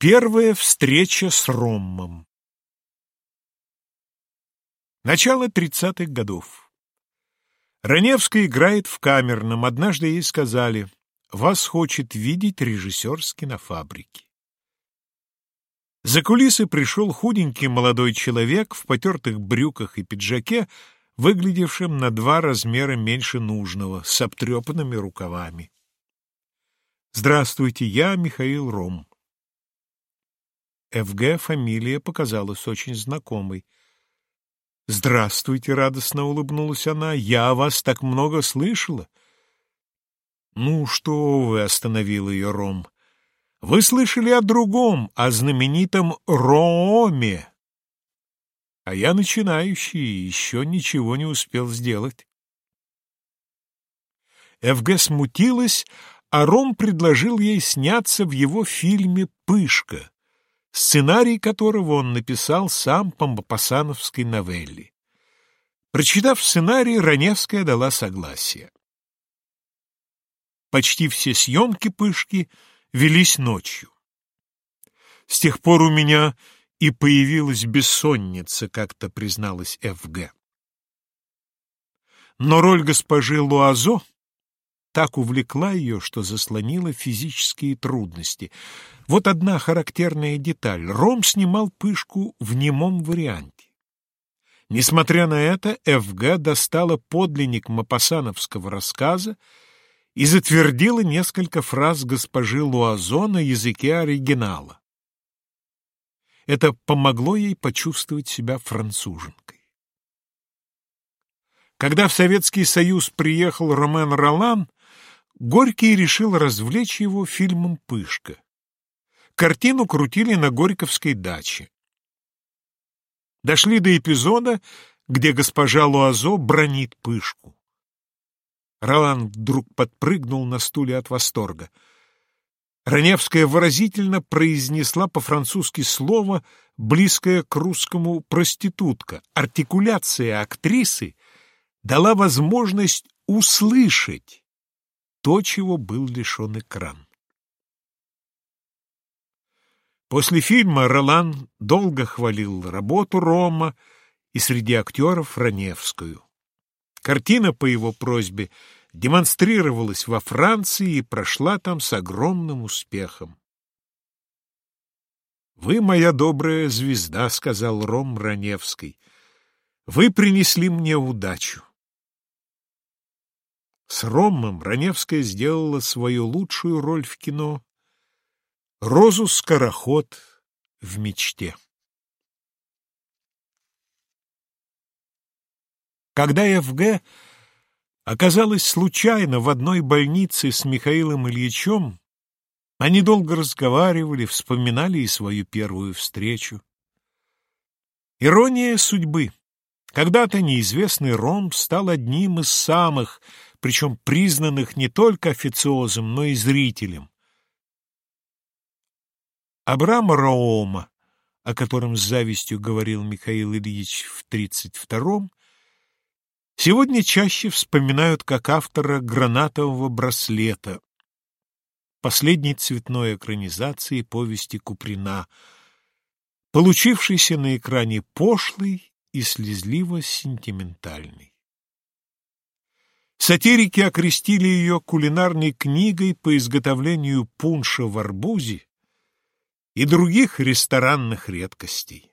Первая встреча с Роммом Начало тридцатых годов. Раневская играет в камерном. Однажды ей сказали, вас хочет видеть режиссер с кинофабрики. За кулисы пришел худенький молодой человек в потертых брюках и пиджаке, выглядевшем на два размера меньше нужного, с обтрепанными рукавами. «Здравствуйте, я Михаил Ром». ФГ фамилия показалась очень знакомой. «Здравствуйте», — радостно улыбнулась она, — «я вас так много слышала». «Ну что вы», — остановил ее Ром, — «вы слышали о другом, о знаменитом Роме». А я начинающий, еще ничего не успел сделать. ФГ смутилась, а Ром предложил ей сняться в его фильме «Пышка», сценарий которого он написал сам по Мапасановской новелле. Прочитав сценарий, Раневская дала согласие. Почти все съемки «Пышки» велись ночью. С тех пор у меня и появилась бессонница, как-то призналась Ф.Г. Но роль госпожи Луазо так увлекла ее, что заслонила физические трудности. Вот одна характерная деталь. Ром снимал пышку в немом варианте. Несмотря на это, ФГ достала подлинник мапасановского рассказа и затвердила несколько фраз госпожи Луазо на языке оригинала. Это помогло ей почувствовать себя француженкой. Когда в Советский Союз приехал Ромен Ролан, Горький решил развлечь его фильмом «Пышка». Картину крутили на Горьковской даче. Дошли до эпизода, где госпожа Луазо бронит Пышку. Ролан вдруг подпрыгнул на стуле от восторга. Раневская выразительно произнесла по-французски слово, близкое к русскому «проститутка». Артикуляция актрисы дала возможность услышать то, чего был лишен экран. После фильма Ролан долго хвалил работу Рома и среди актеров Раневскую. Картина по его просьбе демонстрировалась во Франции и прошла там с огромным успехом. «Вы моя добрая звезда», — сказал Ром Раневской. «Вы принесли мне удачу. С Ромом Раневская сделала свою лучшую роль в кино — Розу Скороход в мечте. Когда ФГ оказалась случайно в одной больнице с Михаилом Ильичем, они долго разговаривали, вспоминали и свою первую встречу. Ирония судьбы. Когда-то неизвестный Ром стал одним из самых причем признанных не только официозом, но и зрителем. Абрама Роома, о котором с завистью говорил Михаил Ильич в 32-м, сегодня чаще вспоминают как автора «Гранатового браслета», последней цветной экранизации повести Куприна, получившейся на экране пошлый и слезливо-сентиментальный. Сатирики окрестили ее кулинарной книгой по изготовлению пунша в арбузе и других ресторанных редкостей.